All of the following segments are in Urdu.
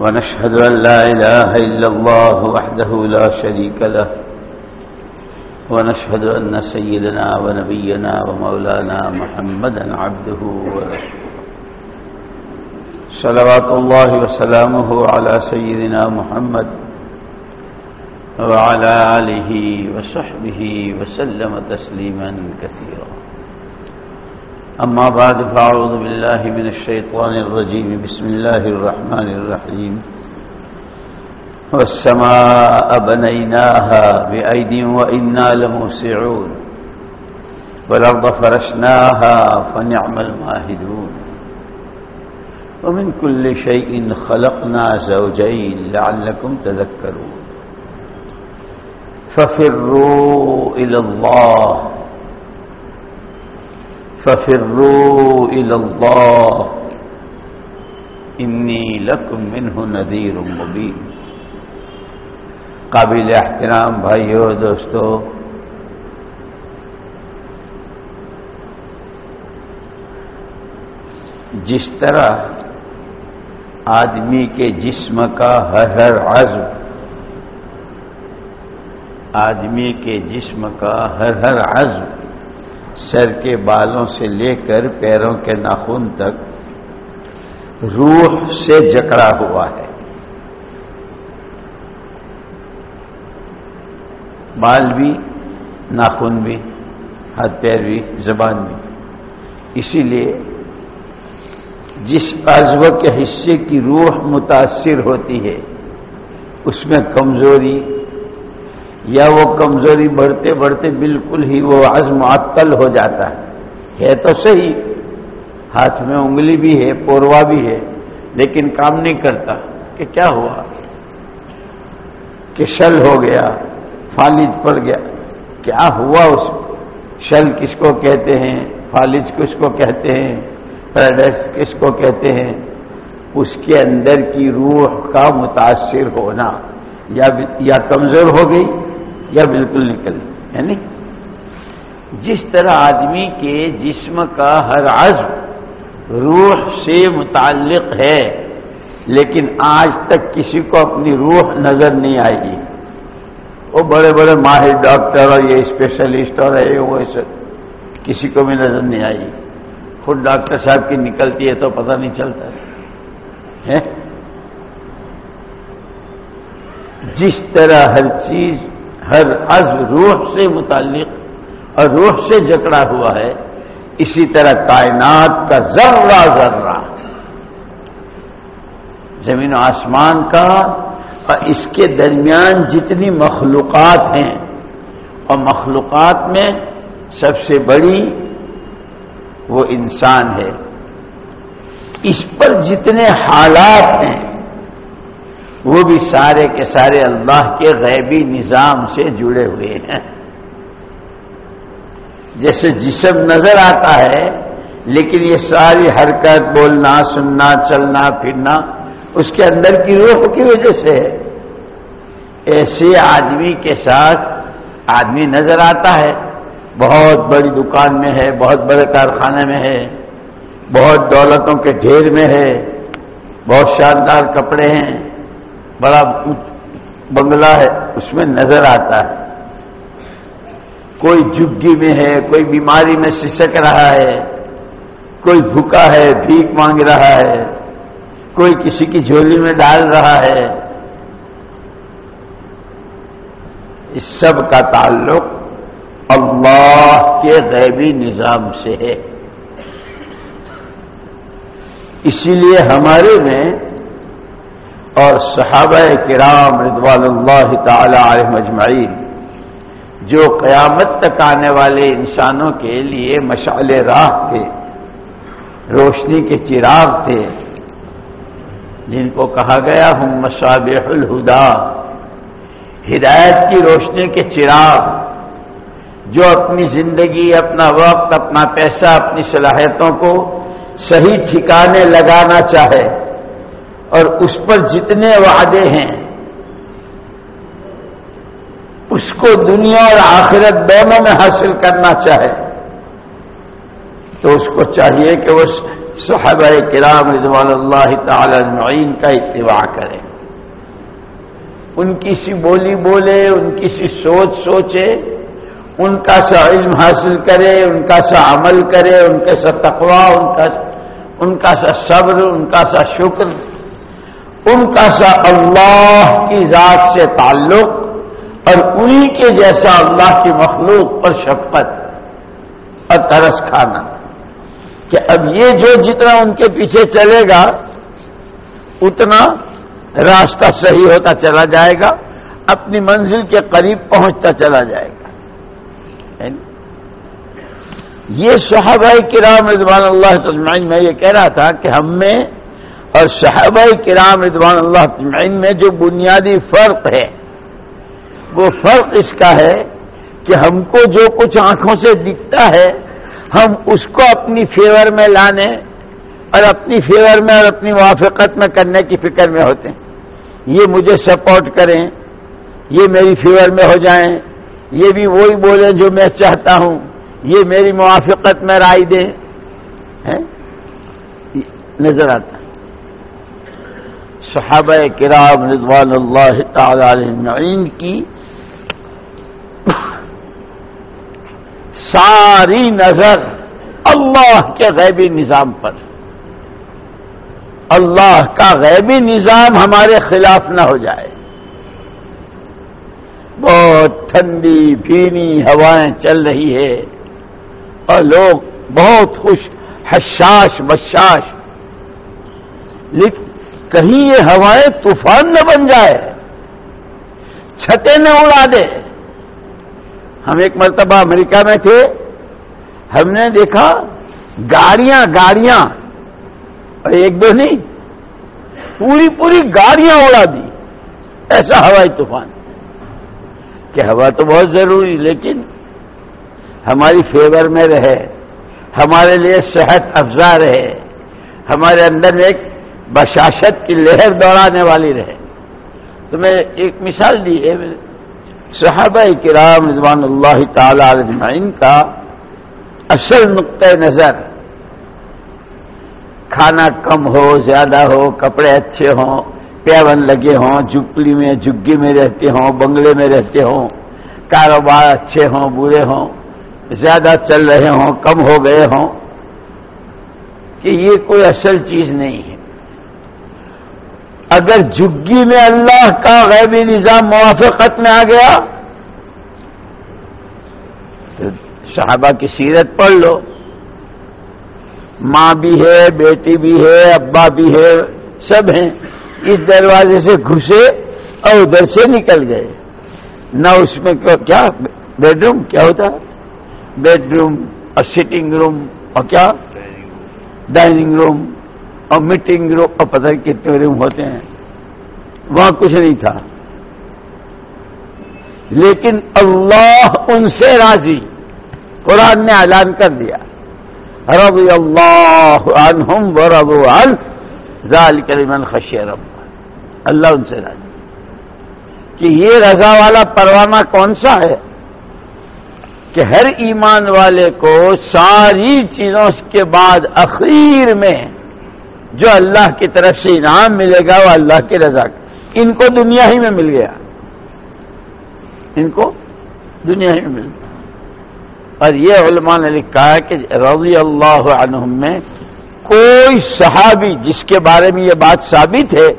ونشهد أن لا إله إلا الله وحده لا شريك له ونشهد أن سيدنا ونبينا ومولانا محمدا عبده ورسوله. صلوات الله وسلامه على سيدنا محمد وعلى آله وصحبه وسلم تسليما كثيرا. أما بعد فأعوذ بالله من الشيطان الرجيم. بسم الله الرحمن الرحيم. والسماء بنيناها بأيد وإنا لموسعون. والأرض فرشناها فنعم الماهدون. ومن كل شيء خلقنا زوجين لعلكم تذكرون. ففروا إلى الله ففروا إلى الله. إني لكم منه نذير مبين. قابل احترام بھائیو دوستو. جس طرح آدمی کے جسم کا ہر ہر عزم آدمی کے جسم کا ہر ہر عزم سر کے بالوں سے لے کر پیروں کے ناخن تک روح سے جکڑا ہوا ہے۔ بال بھی، ناخن بھی، ہاتھ پیر بھی، زبان بھی۔ اسی لیے جس عزو کے حصے کی روح متاثر ہوتی ہے، اس میں کمزوری یا وہ کمزوری بڑھتے بڑھتے بالکل ہی وہ عزم معطل ہو جاتا ہے۔ ہے تو صحیح، ہاتھ میں انگلی بھی ہے، پوروا بھی ہے، لیکن کام نہیں کرتا۔ کہ کیا ہوا؟ کہ شل ہو گیا، فالج پڑ گیا۔ کیا ہوا اس شل؟ کس کو کہتے ہیں؟ فالج کس کو کہتے ہیں؟ پیراڈائس کس کو کہتے ہیں؟ اس کے اندر کی روح کا متاثر ہونا۔ یا کمزور ہو گئی یا بالکل نکل یعنی جس طرح آدمی کے جسم کا ہر عزم روح سے متعلق ہے، لیکن آج تک کسی کو اپنی روح نظر نہیں آئے گی۔ وہ بڑے بڑے ماہر ڈاکٹر اور یہ اسپیشلسٹ اور ہے وہ کسی کو بھی نظر نہیں آئی خود ڈاکٹر صاحب کی نکلتی ہے تو پتہ نہیں چلتا ہے۔ جس طرح ہر چیز ہر عزم روح سے متعلق اور روح سے جکڑا ہوا ہے، اسی طرح کائنات کا ذرہ ذرہ۔ زمین و آسمان کا اور اس کے درمیان جتنی مخلوقات ہیں۔ اور مخلوقات میں سب سے بڑی وہ انسان ہے۔ اس پر جتنے حالات ہیں وہ بھی سارے کے سارے اللہ کے غیبی نظام سے جڑے ہوئے ہیں۔ جیسے جسم نظر آتا ہے، لیکن یہ ساری حرکت، بولنا، سننا، چلنا، پھرنا اس کے اندر کی روح کی وجہ سے ہے۔ ایسے آدمی کے ساتھ آدمی نظر آتا ہے۔ بہت بڑی دکان میں ہے، بہت بڑے کارخانے میں ہے۔ بہت دولتوں کے ڈھیر میں ہے۔ بہت شاندار کپڑے ہیں۔ بڑا بنگلہ ہے، اس میں نظر آتا ہے۔ کوئی جگی میں ہے، کوئی بیماری میں سسک رہا ہے، کوئی بھوکا ہے، بھیک مانگ رہا ہے، کوئی کسی کی جھولی میں ڈال رہا ہے۔ اس سب کا تعلق اللہ کے غیبی نظام سے ہے۔ اسی لیے ہمارے میں اور صحابہ کرام رضوان اللہ تعالی علیہ مجمعین، جو قیامت تک آنے والے انسانوں کے لیے مشعل راہ تھے، روشنی کے چراغ تھے، جن کو کہا گیا ہم مصابح الہدا، ہدایت کی روشنی کے چراغ، جو اپنی زندگی، اپنا وقت، اپنا پیسہ، اپنی صلاحیتوں کو صحیح ٹھکانے لگانا چاہے۔ اور اس پر جتنے وعدے ہیں، اس کو دنیا اور آخرت دونوں میں حاصل کرنا چاہے، تو اس کو چاہیے کہ وہ صحابہ کرام رضوان اللہ تعالی نعین کا اتباع کرے۔ ان کی سی بولی بولے، ان کی سی سوچ سوچے، ان کا سا علم حاصل کرے، ان کا سا عمل کرے، ان کا سا تقوا ان کا ان کا سا صبر، ان کا سا شکر۔ ان کا سا اللہ کی ذات سے تعلق اور انہی کے جیسا اللہ کی مخلوق پر شفقت اور ترس کھانا کہ اب یہ جو جتنا ان کے پیچھے چلے گا، اتنا راستہ صحیح ہوتا چلا جائے گا، اپنی منزل کے قریب پہنچتا چلا جائے گا۔ یعنی یہ صحابہ کرام رضوان اللہ تجمعین میں یہ کہہ رہا تھا کہ ہم میں اور صحابہ کرام رضوان اللہ تجمعین میں جو بنیادی فرق ہے، وہ فرق اس کا ہے کہ ہم کو جو کچھ آنکھوں سے دکھتا ہے، ہم اس کو اپنی فیور میں لانے اور اپنی فیور میں اور اپنی موافقت میں کرنے کی فکر میں ہوتے ہیں۔ یہ مجھے سپورٹ کریں، یہ میری فیور میں ہو جائیں، یہ بھی وہی بولیں جو میں چاہتا ہوں، یہ میری موافقت میں رائے دیں۔ نظر آتا صحابہ کرام رضوان اللہ تعالی علیہ کی ساری نظر اللہ کے غیبی نظام پر۔ اللہ کا غیبی نظام ہمارے خلاف نہ ہو جائے۔ بہت ٹھنڈی بھینی ہوائیں چل رہی ہے اور لوگ بہت خوش، حشاش، بشاش۔ لیکن کہیں یہ ہوائیں طوفان نہ بن جائے چھتے نہ اڑا دے۔ ہم ایک مرتبہ امریکہ میں تھے، ہم نے دیکھا گاڑیاں گاڑیاں، اور ایک دو نہیں، پوری پوری گاڑیاں اڑا دی۔ ایسا ہوائی طوفان۔ کہ ہوا تو بہت ضروری، لیکن ہماری فیور میں رہے، ہمارے لیے صحت افزا رہے، ہمارے اندر میں ایک بشاشت کی لہر دوڑانے والی رہے۔ تو میں ایک مثال دی ہے، صحابہ کرام رضوان اللہ تعالی علیہ کا اصل نقطۂ نظر۔ کھانا کم ہو، زیادہ ہو، کپڑے اچھے ہوں، پیون لگے ہوں جھپڑی میں جگی میں رہتے ہوں، بنگلے میں رہتے ہوں، کاروبار اچھے ہوں، برے ہوں، زیادہ چل رہے ہوں، کم ہو گئے ہوں، کہ یہ کوئی اصل چیز نہیں ہے۔ اگر جگی میں اللہ کا غیبی نظام موافقت میں آ گیا، تو صحابہ کی سیرت پڑھ لو۔ ماں بھی ہے، بیٹی بھی ہے، ابا بھی ہے، سب ہیں۔ اس دروازے سے گھسے اور ادھر سے نکل گئے۔ نہ اس میں کیا بیڈ روم کیا ہوتا؟ ہے بیڈ روم اور سٹنگ روم اور کیا؟ ڈائننگ روم اور میٹنگ روم اور پتہ کتنے روم ہوتے ہیں۔ وہاں کچھ نہیں تھا۔ لیکن اللہ ان سے راضی۔ قرآن نے اعلان کر دیا۔ رضی اللہ عنہم و رضو عن ذالک لمن خشی رب اللہ ان سے راضی۔ کہ یہ رضا والا پروانہ کون سا ہے؟ کہ ہر ایمان والے کو ساری چیزوں کے بعد اخیر میں جو اللہ کی طرف سے انعام ملے گا وہ اللہ کی رضا ان کو دنیا ہی میں مل گیا۔ ان کو دنیا ہی میں مل گیا۔ اور یہ علماء نے لکھا ہے کہ رضی اللہ عنہم میں کوئی صحابی جس کے بارے میں یہ بات ثابت ہے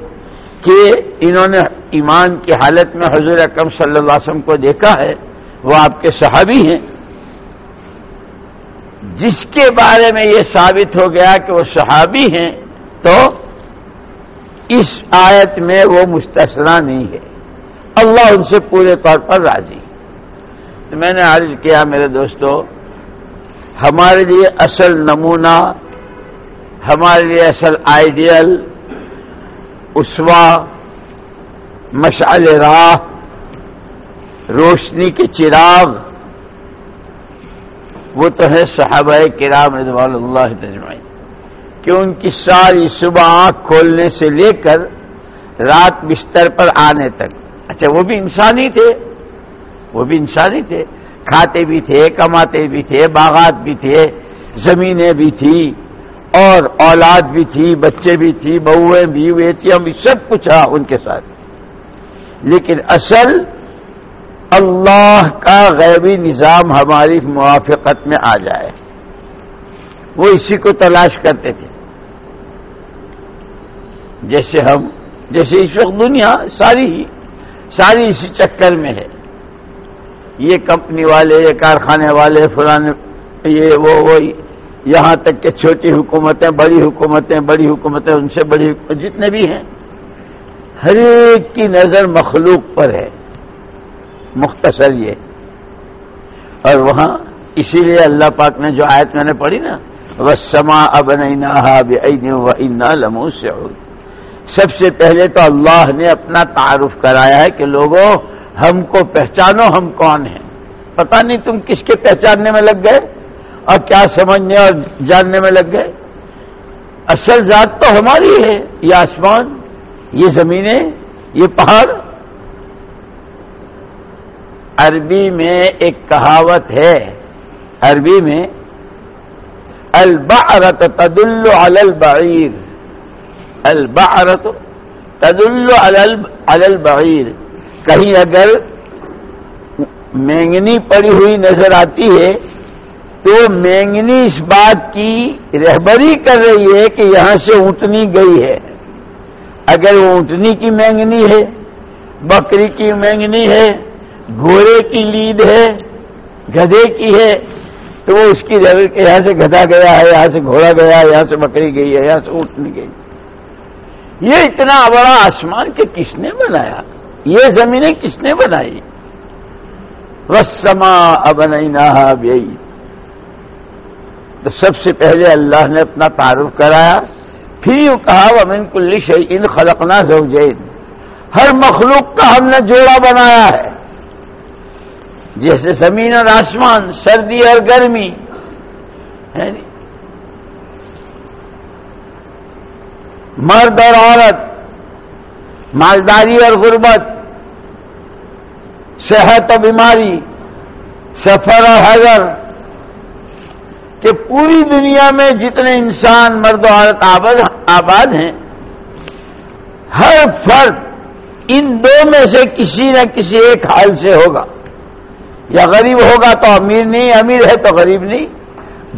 کہ انہوں نے ایمان کی حالت میں حضور اکرم صلی اللہ علیہ وسلم کو دیکھا ہے، وہ آپ کے صحابی ہیں۔ جس کے بارے میں یہ ثابت ہو گیا کہ وہ صحابی ہیں تو اس آیت میں وہ مستثنا نہیں ہے۔ اللہ ان سے پورے طور پر راضی۔ تو میں نے عرض کیا میرے دوستو، ہمارے لیے اصل نمونہ، ہمارے لیے اصل آئیڈیل، اسوا، مشعل راہ، روشنی کے چراغ، وہ تو ہے صحابہ کرام رضوان اللہ تجمعین کہ ان کی ساری صبح آنکھ کھولنے سے لے کر رات بستر پر آنے تک۔ اچھا وہ بھی انسانی تھے۔ وہ بھی انسانی تھے۔ کھاتے بھی تھے، کماتے بھی تھے، باغات بھی تھے، زمینیں بھی تھی، اور اولاد بھی تھی، بچے بھی تھی بہویں بھی، بیٹیاں بھی، سب کچھ تھا ان کے ساتھ۔ لیکن اصل اللہ کا غیبی نظام ہماری موافقت میں آ جائے۔ وہ اسی کو تلاش کرتے تھے۔ جیسے ہم، جیسے اس وقت دنیا ساری ہی، ساری اسی چکر میں ہے۔ یہ کمپنی والے، یہ کارخانے والے فلانے یہ وہ وہ یہاں تک کہ چھوٹی حکومتیں، بڑی حکومتیں بڑی حکومتیں، ان سے بڑی جتنے بھی ہیں، ہر ایک کی نظر مخلوق پر ہے۔ مختصر یہ۔ اور وہاں اسی لیے اللہ پاک نے جو آیت میں نے پڑھی نا بس سما اب نہیں لمو سے سب سے پہلے تو اللہ نے اپنا تعارف کرایا ہے کہ لوگوں، ہم کو پہچانو ہم کون ہیں۔ پتہ نہیں تم کس کے پہچاننے میں لگ گئے اور کیا سمجھنے اور جاننے میں لگ گئے۔ اصل ذات تو ہماری ہے، یہ آسمان، یہ زمینیں، یہ پہاڑ۔ عربی میں ایک کہاوت ہے، عربی میں البعرت تدل علی البعیر۔ البعرت تدل علی البعیر کہیں اگر مینگنی پڑی ہوئی نظر آتی ہے، تو مینگنی اس بات کی رہبری کر رہی ہے کہ یہاں سے اونٹنی گئی ہے۔ اگر وہ اونٹنی کی مینگنی ہے، بکری کی مینگنی ہے، گھوڑے کی لید ہے، گدھے کی ہے، تو وہ اس کی یہاں سے گدھا گیا ہے، یہاں سے گھوڑا گیا ہے، یہاں سے بکری گئی ہے، یہاں سے اونٹنی گئی۔ یہ اتنا بڑا آسمان کہ کس نے بنایا؟ یہ زمینیں کس نے بنائی؟ رسما اب تو سب سے پہلے اللہ نے اپنا تعارف کرایا۔ پھر یوں کہا وہ امن کلش ان خلقنا زوجین ہر مخلوق کا ہم نے جوڑا بنایا ہے۔ جیسے زمین اور آسمان، سردی اور گرمی۔ یعنی ہے نہیں مرد اور عورت، مالداری اور غربت، صحت اور بیماری، سفر اور حضر کہ پوری دنیا میں جتنے انسان مرد و عورت آباد ہیں ہر فرد ان دو میں سے کسی نہ کسی ایک حال سے ہوگا۔ یا غریب ہوگا تو امیر نہیں، امیر ہے تو غریب نہیں،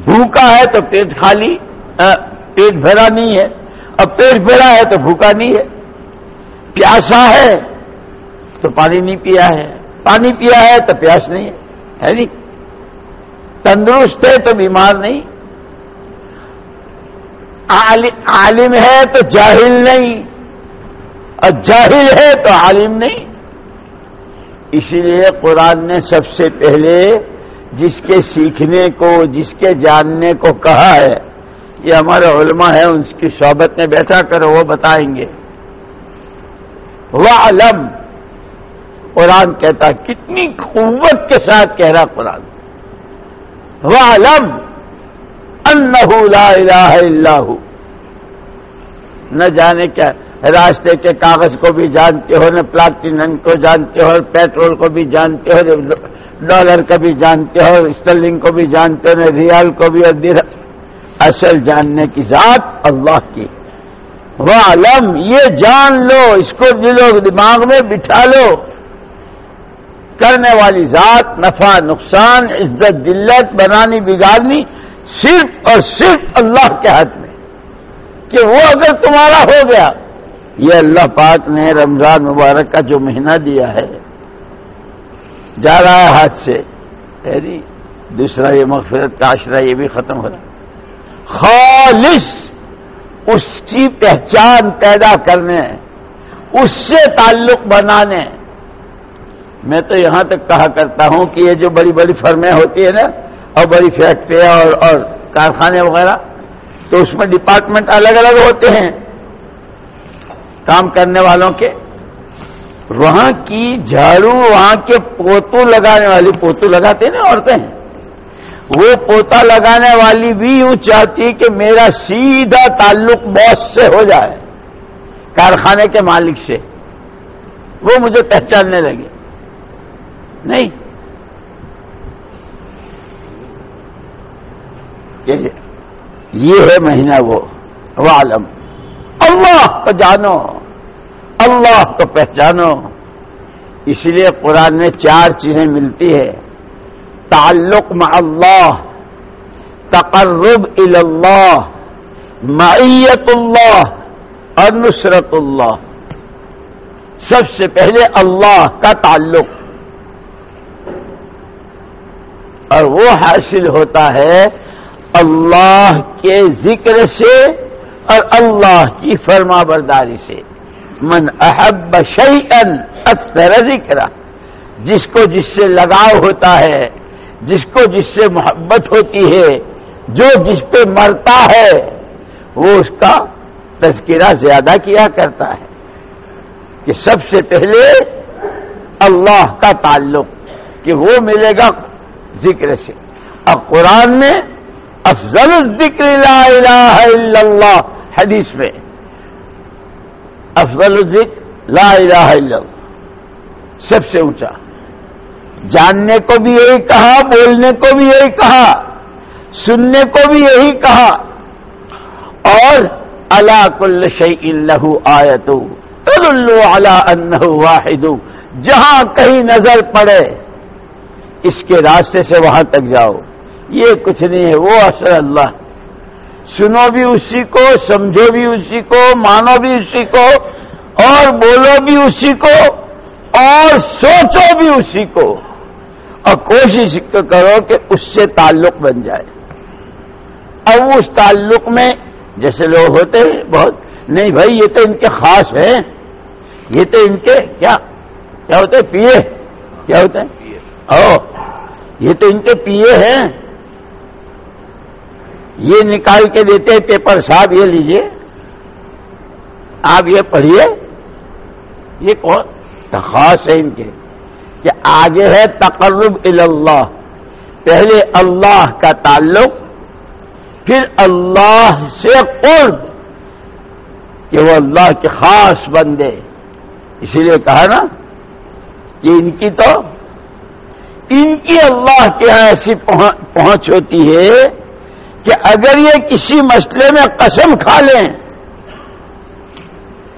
بھوکا ہے تو پیٹ خالی پیٹ بھرا نہیں ہے۔ اب پیٹ بھرا ہے تو بھوکا نہیں ہے، پیاسا ہے تو پانی نہیں پیا ہے، پانی پیا ہے تو پیاس نہیں ہے نہیں؟ تندرست ہے تو بیمار نہیں۔ عالم ہے تو جاہل نہیں۔ اور جاہل ہے تو عالم نہیں۔ اسی لیے قرآن نے سب سے پہلے جس کے سیکھنے کو، جس کے جاننے کو کہا ہے یہ ہمارے علماء ہیں، ان کی صحبت میں بیٹھا کرو، وہ بتائیں گے۔ وہ علم قرآن کہتا کتنی قوت کے ساتھ کہہ رہا قرآن۔ وعلم۔ انہو لا الہ الا ہو نہ جانے کیا، راستے کے کاغذ کو بھی جانتے ہو، نہ پلاٹینم کو جانتے ہو، پیٹرول کو بھی جانتے ہو ڈالر کا بھی جانتے ہو، اسٹرلنگ کو بھی جانتے ہو، نہ ریال کو بھی اور اصل جاننے کی ذات اللہ کی۔ وہ علم یہ جان لو، اس کو دلو دماغ میں بٹھا لو۔ کرنے والی ذات، نفع، نقصان، عزت دلت بنانی بگاڑنی صرف اور صرف اللہ کے ہاتھ میں۔ کہ وہ اگر تمہارا ہو گیا۔ یہ اللہ پاک نے رمضان مبارک کا جو مہینہ دیا ہے، جا رہا ہے ہاتھ سے۔ دوسرا یہ مغفرت کا آشرا یہ بھی ختم ہو رہا۔ خالص اس کی پہچان پیدا کرنے، اس سے تعلق بنانے۔ میں تو یہاں تک کہا کرتا ہوں کہ یہ جو بڑی بڑی فرمیں ہوتی ہیں نا، اور بڑی فیکٹریاں اور اور کارخانے وغیرہ، تو اس میں ڈپارٹمنٹ الگ الگ ہوتے ہیں کام کرنے والوں کے۔ وہاں کی جھاڑو، وہاں کے پوتو لگانے والی پوتو لگاتے ہیں نا عورتیں۔ وہ پوتا لگانے والی بھی یوں چاہتی کہ میرا سیدھا تعلق باس سے ہو جائے کارخانے کے مالک سے۔ وہ مجھے پہچاننے لگے۔ نہیں۔ یہ ہے مہینہ وہ۔ عالم۔ اللہ کو جانو۔ اللہ کو پہچانو۔ اس لیے قرآن میں چار چیزیں ملتی ہے تعلق مع اللہ تقرب اللہ معیت اللہ اور نصرت اللہ سب سے پہلے اللہ کا تعلق۔ اور وہ حاصل ہوتا ہے اللہ کے ذکر سے اور اللہ کی فرما برداری سے۔ من احب شیئن اکثر ذکر جس کو جس سے لگاؤ ہوتا ہے۔ جس کو جس سے محبت ہوتی ہے، جو جس پہ مرتا ہے، وہ اس کا تذکرہ زیادہ کیا کرتا ہے۔ کہ سب سے پہلے اللہ کا تعلق، کہ وہ ملے گا ذکر سے۔ اب قرآن میں افضل الذکر لا الہ الا اللہ، حدیث میں افضل الذکر لا الہ الا اللہ، سب سے اونچا۔ جاننے کو بھی یہی کہا، بولنے کو بھی یہی کہا، سننے کو بھی یہی کہا۔ اور اللہ کل شعی اللہ آیت اللہ واحد جہاں کہیں نظر پڑے، اس کے راستے سے وہاں تک جاؤ۔ یہ کچھ نہیں ہے، وہ اثر اللہ۔ سنو بھی اسی کو، سمجھو بھی اسی کو، مانو بھی اسی کو، اور بولو بھی اسی کو، اور سوچو بھی اسی کو۔ اور کوشش کرو کہ اس سے تعلق بن جائے۔ اب اس تعلق میں جیسے لوگ ہوتے ہیں بہت نہیں بھائی یہ تو ان کے خاص ہیں۔ یہ تو ان کے کیا کیا ہوتے ہیں؟ پیے۔ کیا ہوتے ہیں؟ او یہ تو ان کے پیے ہیں۔ یہ نکال کے دیتے ہیں پیپر صاحب یہ لیجیے۔ آپ یہ پڑھیے یہ کون؟ خاص ہے ان کے۔ کہ آگے ہے تقرب اللہ پہلے اللہ کا تعلق، پھر اللہ سے قرب کہ وہ اللہ کے خاص بندے۔ اسی لیے کہا نا کہ ان کی تو، ان کی اللہ کے یہاں ایسی پہنچ ہوتی ہے کہ اگر یہ کسی مسئلے میں قسم کھا لیں،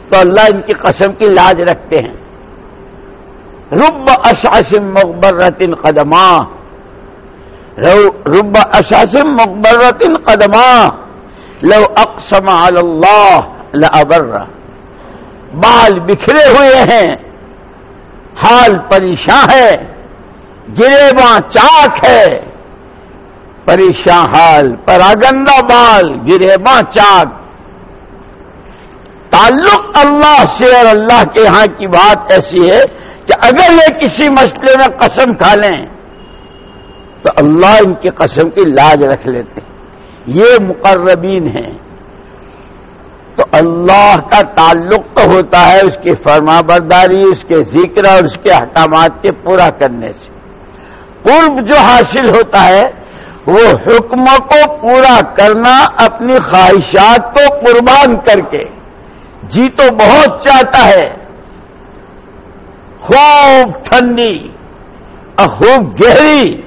تو اللہ ان کی قسم کی لاج رکھتے ہیں۔ رب اشاسم مقبرتن قدمہ رب اشاسم مقبرتن قدمہ لو اقسم اللہ لبر بال بکھرے ہوئے ہیں، حال پریشان ہے گرے باں چاک ہے۔ پریشان حال، پراگندہ بال گرے باں چاک۔ تعلق اللہ سے اور اللہ کے یہاں کی بات ایسی ہے کہ اگر یہ کسی مسئلے میں قسم کھا لیں، تو اللہ ان کی قسم کی لاج رکھ لیتے یہ مقربین ہیں۔ تو اللہ کا تعلق تو ہوتا ہے اس کی فرما برداری اس کے ذکر اور اس کے احکامات کے پورا کرنے سے۔ قرب جو حاصل ہوتا ہے، وہ حکم کو پورا کرنا، اپنی خواہشات کو قربان کر کے۔ جی تو بہت چاہتا ہے خوب ٹھنڈی، اور خوب گہری۔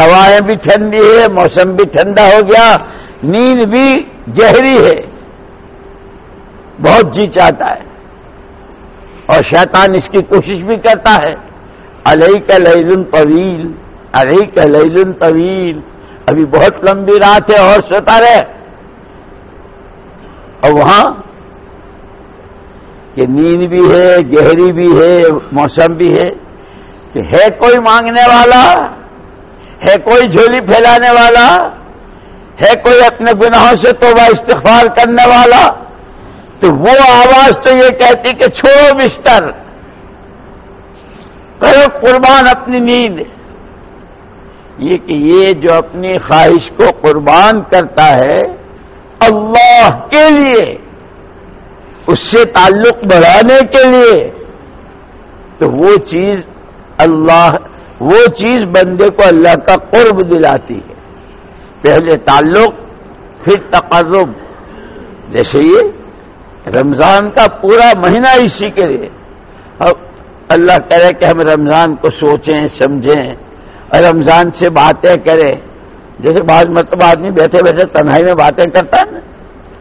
ہوائیں بھی ٹھنڈی ہے، موسم بھی ٹھنڈا ہو گیا، نیند بھی گہری ہے۔ بہت جی چاہتا ہے۔ اور شیطان اس کی کوشش بھی کرتا ہے۔ علیہ کا لیلن طویل علیہ کا لیلن طویل۔ ابھی بہت لمبی رات ہے اور سوتا رہے۔ اور وہاں کہ نیند بھی ہے، گہری بھی ہے، موسم بھی ہے، کہ ہے کوئی مانگنے والا؟ ہے کوئی جھولی پھیلانے والا؟ ہے کوئی اپنے گناہوں سے توبہ استغفار کرنے والا؟ تو وہ آواز تو یہ کہتی کہ چھوڑو بستر کرو قربان اپنی نیند۔ یہ کہ یہ جو اپنی خواہش کو قربان کرتا ہے، اللہ کے لیے اس سے تعلق بڑھانے کے لیے تو وہ چیز اللہ، وہ چیز بندے کو اللہ کا قرب دلاتی ہے۔ پہلے تعلق، پھر تقرب۔ جیسے یہ رمضان کا پورا مہینہ اسی کے لیے۔ اب اللہ کرے کہ ہم رمضان کو سوچیں، سمجھیں۔ اور رمضان سے باتیں کریں۔ جیسے بعض مطلب آدمی بیٹھے بیٹھے تنہائی میں باتیں کرتا ہے نا۔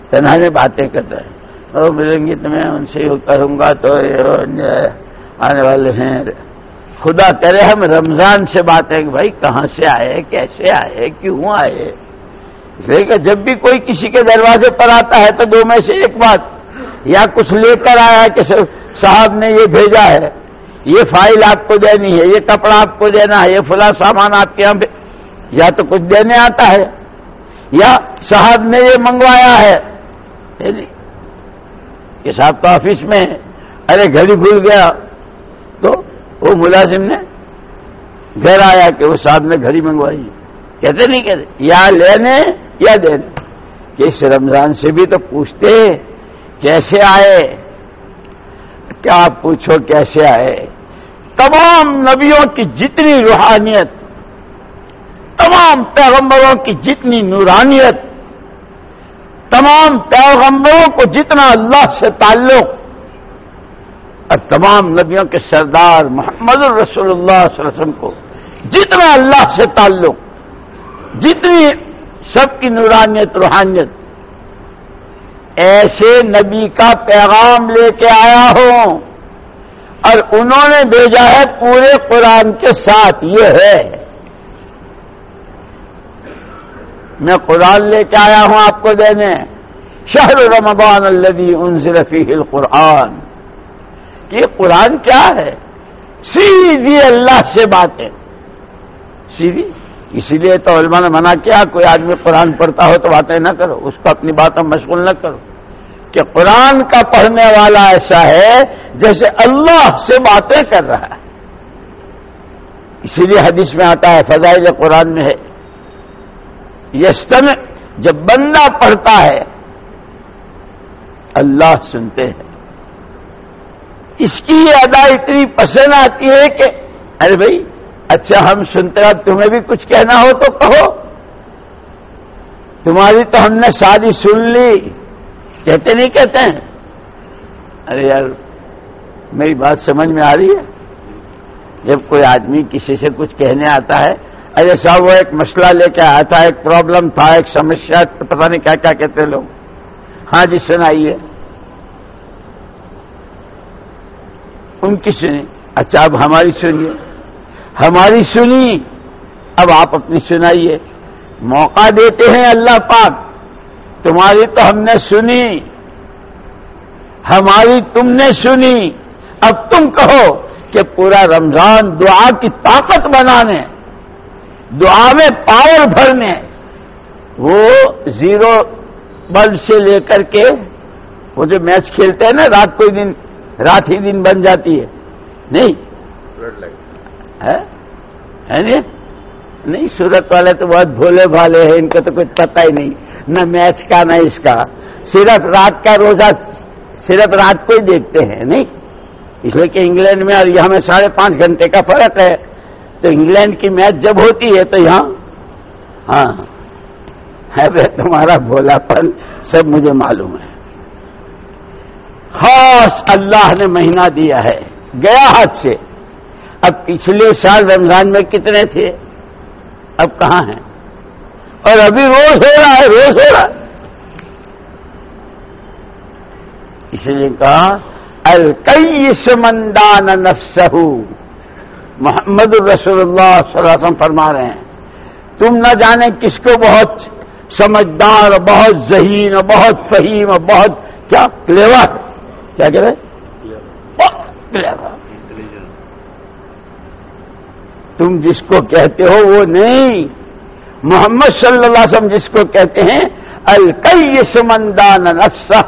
تنہائی میں باتیں کرتا ہے۔ وہ ملیں گی تو میں ان سے کروں گا تو آنے والے ہیں۔ خدا کرے ہم رمضان سے باتیں کہ بھائی کہاں سے آئے، کیسے آئے، کیوں آئے؟ کہ جب بھی کوئی کسی کے دروازے پر آتا ہے تو دو میں سے ایک بات، یا کچھ لے کر آیا کہ صاحب نے یہ بھیجا ہے، یہ فائل آپ کو دینی ہے، یہ کپڑا آپ کو دینا ہے، یہ فلاں سامان آپ کے یہاں یا تو کچھ دینے آتا ہے، یا صاحب نے یہ منگوایا ہے۔ یعنی کہ صاحب تو آفس میں ارے گھڑی بھول گیا۔ تو وہ ملازم نے گھر آیا کہ وہ صاحب نے گھڑی منگوائی۔ کہتے نہیں کہتے، یا لینے یا دینے۔ کہ اس رمضان سے بھی تو پوچھتے، کیسے آئے؟ کیا آپ پوچھو کیسے آئے؟ تمام نبیوں کی جتنی روحانیت، تمام پیغمبروں کی جتنی نورانیت تمام پیغمبروں کو جتنا اللہ سے تعلق اور تمام نبیوں کے سردار محمد الرسول اللہ صلی اللہ علیہ وسلم کو جتنا اللہ سے تعلق، جتنی سب کی نورانیت، روحانیت، ایسے نبی کا پیغام لے کے آیا ہوں اور انہوں نے بھیجا ہے پورے قرآن کے ساتھ، یہ ہے۔ میں قرآن لے کے آیا ہوں آپ کو دینے شہر رمضان الدی انضر فیح القرآن۔ یہ قرآن کیا ہے؟ سیدھی اللہ سے باتیں۔ سیدھی؟ اسی لیے تو علماء نے منع کیا، کوئی آدمی قرآن پڑھتا ہو تو باتیں نہ کرو، اس کو اپنی باتوں مشغول نہ کرو۔ کہ قرآن کا پڑھنے والا ایسا ہے جیسے اللہ سے باتیں کر رہا ہے۔ اسی لیے حدیث میں آتا ہے، فضائل قرآن میں ہے۔ یستم جب بندہ پڑھتا ہے، اللہ سنتے ہیں۔ اس کی یہ ادا اتنی پسند آتی ہے کہ، ارے بھائی اچھا ہم سنتے ہیں، تمہیں بھی کچھ کہنا ہو تو کہو۔ تمہاری تو ہم نے شادی سن لی۔ کہتے نہیں کہتے ہیں۔ ارے یار، میری بات سمجھ میں آ رہی ہے؟ جب کوئی آدمی کسی سے کچھ کہنے آتا ہے ارے صاحب، وہ ایک مسئلہ لے کے آیا تھا، ایک پرابلم تھا، ایک سمسیا پتا نہیں کیا کیا کہتے لوگ۔ ہاں جی سنائیے۔ ان کی سنی۔ اچھا اب ہماری سنیے۔ ہماری سنی۔ اب آپ اپنی سنائیے۔ موقع دیتے ہیں اللہ پاک۔ تمہاری تو ہم نے سنی۔ ہماری تم نے سنی۔ اب تم کہو کہ پورا رمضان دعا کی طاقت بنانے۔ دعا میں پاور بھرنے وہ زیرو بلب سے لے کر کے وہ جو میچ کھیلتے ہیں نا، رات کوئی دن، رات ہی دن بن جاتی ہے۔ نہیں۔ ہے؟ نہیں، سورت والے تو بہت بھولے بھالے ہیں، ان کو تو کچھ پتہ ہی نہیں۔ نہ میچ کا، نہ اس کا۔ صرف رات کا روزہ، صرف رات کو ہی دیکھتے ہیں، نہیں؟ اس لیے کہ انگلینڈ میں اور یہاں میں ساڑھے پانچ گھنٹے کا فرق ہے۔ تو انگلینڈ کی میچ جب ہوتی ہے تو یہاں ہاں ہے تمہارا بولا پن سب مجھے معلوم ہے۔ خاص اللہ نے مہینہ دیا ہے، گیا ہاتھ سے۔ اب پچھلے سال رمضان میں کتنے تھے؟ اب کہاں ہیں؟ اور ابھی روز ہو رہا ہے روز ہو رہا ہے۔ اس لیے کہا الکئی سمندان نفسہ محمد الرسول اللہ صلی اللہ علیہ وسلم فرما رہے ہیں۔ تم نہ جانے کس کو بہت سمجھدار اور بہت ذہین اور بہت فہیم اور بہت کیا کلیور، کیا کہہ رہے کلیور۔ تم جس کو کہتے ہو وہ نہیں۔ محمد صلی اللہ علیہ وسلم جس کو کہتے ہیں الکئی سمندان نفسہ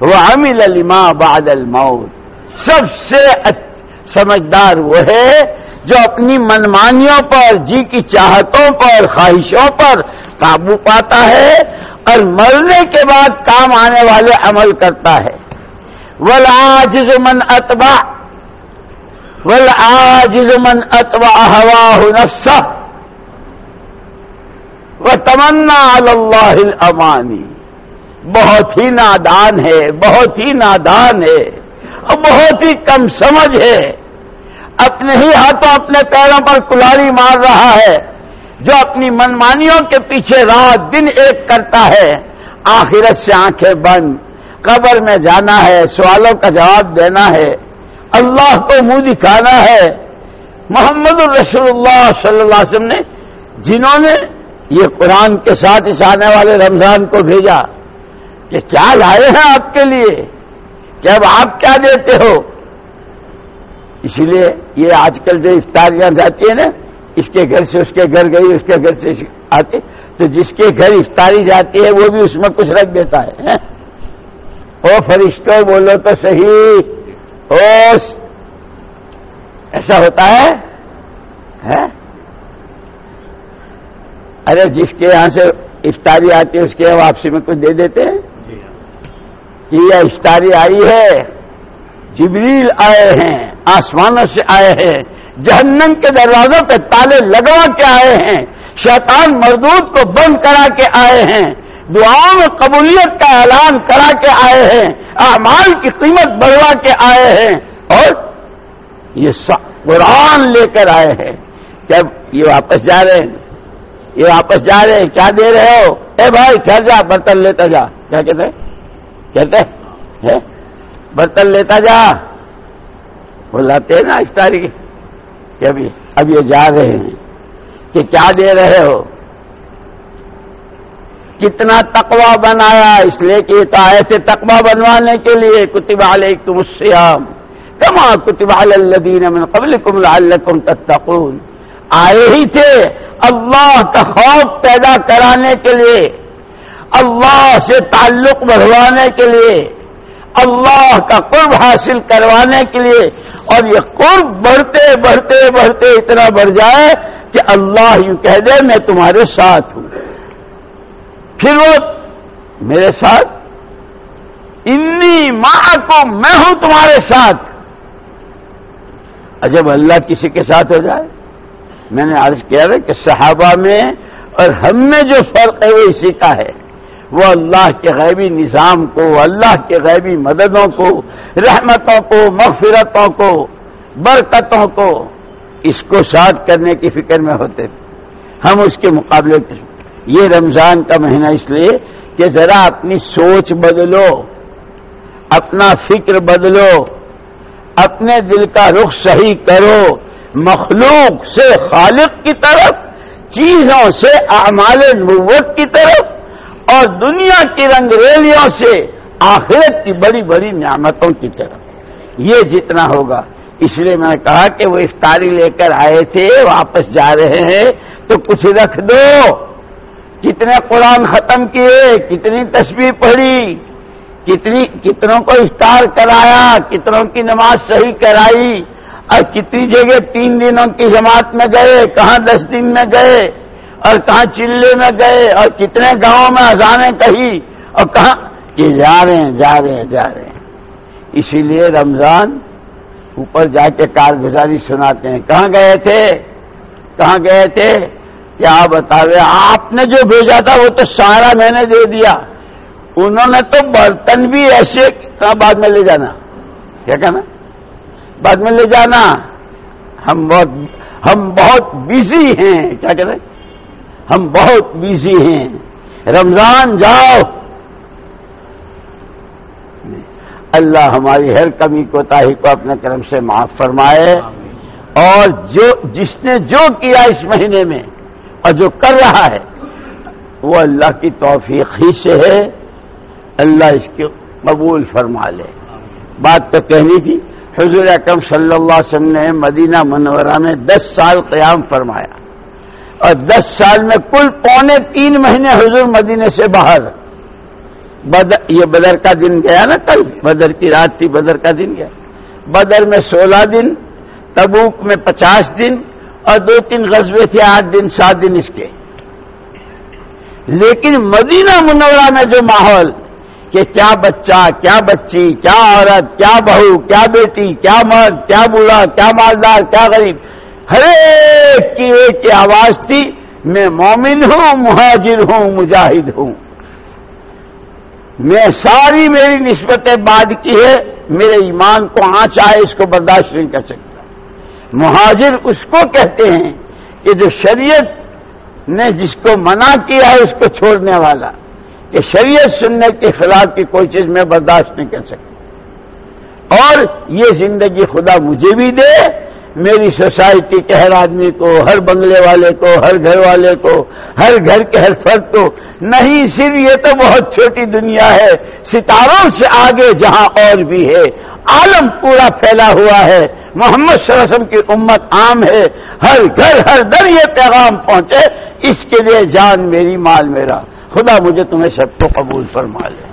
وہ امل الما بعد الموت۔ سب سے سمجھدار وہ ہے جو اپنی منمانیوں پر جی کی چاہتوں پر، خواہشوں پر قابو پاتا ہے اور مرنے کے بعد کام آنے والے عمل کرتا ہے۔ ولاجز من اتبا ولاجز من اتبا ہوا نفسا وہ تمنا اللہ امانی بہت ہی نادان ہے، بہت ہی نادان ہے اور بہت ہی کم سمجھ ہے۔ اپنے ہی ہاتھوں اپنے پیروں پر کلاری مار رہا ہے، جو اپنی منمانیوں کے پیچھے رات دن ایک کرتا ہے۔ آخرت سے آنکھیں بند، قبر میں جانا ہے، سوالوں کا جواب دینا ہے۔ اللہ کو منہ دکھانا ہے۔ محمد الرسول اللہ صلی اللہ علیہ وسلم نے جنہوں نے یہ قرآن کے ساتھ اس آنے والے رمضان کو بھیجا کہ کیا لائے ہیں آپ کے لیے؟ کہ اب آپ کیا دیتے ہو؟ اسی لیے یہ آج کل جو افطاریاں جاتی ہیں نا اس کے گھر سے اس کے گھر گئی اس کے گھر سے آتے تو جس کے گھر افطاری جاتی ہے وہ بھی اس میں کچھ رکھ دیتا ہے او فرشتوں بولو تو صحیح۔ او ایسا ہوتا ہے؟ ارے جس کے یہاں سے افطاری آتی ہے اس کے واپسی میں کچھ دے دیتے ہیں؟ کہ یہ افطاری آئی ہے جبریل آئے ہیں۔ آسمانوں سے آئے ہیں، جہنم کے دروازوں پہ تالے لگوا کے آئے ہیں، شیطان مردود کو بند کرا کے آئے ہیں، دعاؤں میں قبولیت کا اعلان کرا کے آئے ہیں، اعمال کی قیمت بڑھوا کے آئے ہیں۔ اور یہ قرآن لے کر آئے ہیں۔ جب یہ واپس جا رہے ہیں، یہ واپس جا رہے ہیں، کیا دے رہے ہو؟ اے بھائی، ٹھہر جا، برتن لیتا جا۔ کیا کہتے کہتے برتن لیتا جا۔ بلاتے ہیں نا اس تاریخ کہ ابھی اب یہ جا رہے ہیں کہ کیا دے رہے ہو؟ کتنا تقوا بنایا اس لیے کہ تو ایسے تقوا بنوانے کے لیے کتب علیکم السیام کما کتب علی الذین من قبلکم لعلکم تتقون۔ آئے ہی تھے اللہ کا خوف پیدا کرانے کے لیے، اللہ سے تعلق بڑھوانے کے لیے، اللہ کا قرب حاصل کروانے کے لیے۔ اور یہ قرب بڑھتے بڑھتے بڑھتے اتنا بڑھ جائے کہ اللہ یوں کہہ دے میں تمہارے ساتھ ہوں۔ پھر وہ میرے ساتھ، انی ماں کو میں ہوں تمہارے ساتھ۔ جب اللہ کسی کے ساتھ ہو جائے۔ میں نے عرض کیا ہے کہ صحابہ میں اور ہم میں جو فرق ہے وہ اسی کا ہے۔ وہ اللہ کے غیبی نظام کو، اللہ کے غیبی مددوں کو، رحمتوں کو، مغفرتوں کو، برکتوں کو اس کو ساتھ کرنے کی فکر میں ہوتے تھے۔ ہم اس کے مقابلے یہ رمضان کا مہینہ اس لیے کہ ذرا اپنی سوچ بدلو، اپنا فکر بدلو، اپنے دل کا رخ صحیح کرو۔ مخلوق سے خالق کی طرف، چیزوں سے اعمال نبوت کی طرف اور دنیا کی رنگریلیوں سے آخرت کی بڑی بڑی نعمتوں کی طرف۔ یہ جتنا ہوگا۔ اس لیے میں نے کہا کہ وہ افطاری لے کر آئے تھے، واپس جا رہے ہیں، تو کچھ رکھ دو۔ کتنے قرآن ختم کیے، کتنی تصویر پڑھی، کتنی، کتنوں کو افطار کرایا، کتنوں کی نماز صحیح کرائی، اور کتنی جگہ تین دنوں کی جماعت میں گئے، کہاں دس دن میں گئے؟ اور کہاں چلے میں گئے اور کتنے گاؤں میں اذانیں کہی اور کہاں؟ یہ جا رہے ہیں، جا رہے ہیں، جا رہے ہیں۔ اسی لیے رمضان اوپر جا کے کارگزاری سناتے ہیں۔ کہاں گئے تھے؟ کہاں گئے تھے؟ کیا بتاوے؟ آپ نے جو بھیجا تھا وہ تو سارا میں نے دے دیا۔ انہوں نے تو برتن بھی ایسے کہاں بعد میں لے جانا؟ کیا کہنا؟ بعد میں لے جانا۔ ہم بہت ہم بہت بزی ہیں۔ کیا کہتے ہیں ہم بہت بیزی ہیں۔ رمضان جاؤ۔ اللہ ہماری ہر کمی کو تاہی کو اپنے کرم سے معاف فرمائے۔ اور جو جس نے جو کیا اس مہینے میں اور جو کر رہا ہے، وہ اللہ کی توفیق ہی سے ہے۔ اللہ اس کے قبول فرما لے۔ بات تو کہنی تھی، حضور اکرم صلی اللہ علیہ وسلم نے مدینہ منورہ میں دس سال قیام فرمایا۔ اور دس سال میں کل پونے تین مہینے حضور مدینے سے باہر۔ بدر، یہ بدر کا دن گیا نا کل۔ بدر کی رات تھی، بدر کا دن گیا۔ بدر میں سولہ دن، تبوک میں پچاس دن اور دو تین غزبے تھے، آٹھ دن، سات دن اس کے۔ لیکن مدینہ منورہ میں جو ماحول، کہ کیا بچہ، کیا بچی، کیا عورت، کیا بہو، کیا بیٹی، کیا مرد کیا بوڑھا، کیا مالدار، کیا غریب۔ ہر ایک کی ایک آواز تھی، میں مومن ہوں، مہاجر ہوں، مجاہد ہوں۔ میں ساری میری نسبتیں بعد کی ہے، میرے ایمان کو آنچ آئے، اس کو برداشت نہیں کر سکتا۔ مہاجر اس کو کہتے ہیں کہ جو شریعت نے جس کو منع کیا ہے، اس کو چھوڑنے والا۔ کہ شریعت سننے کے خلاف کی کوئی چیز میں برداشت نہیں کر سکتا۔ اور یہ زندگی خدا مجھے بھی دے میری سوسائٹی کے ہر آدمی کو، ہر بنگلے والے کو، ہر گھر والے کو، ہر گھر کے ہر فرد کو، نہیں صرف یہ تو بہت چھوٹی دنیا ہے، ستاروں سے آگے جہاں اور بھی ہے، عالم پورا پھیلا ہوا ہے، محمد صلی اللہ علیہ وسلم کی امت عام ہے، ہر گھر، ہر در یہ پیغام پہنچے، اس کے لیے جان میری، مال میرا۔ خدا مجھے تمہیں سب کو قبول فرما لے۔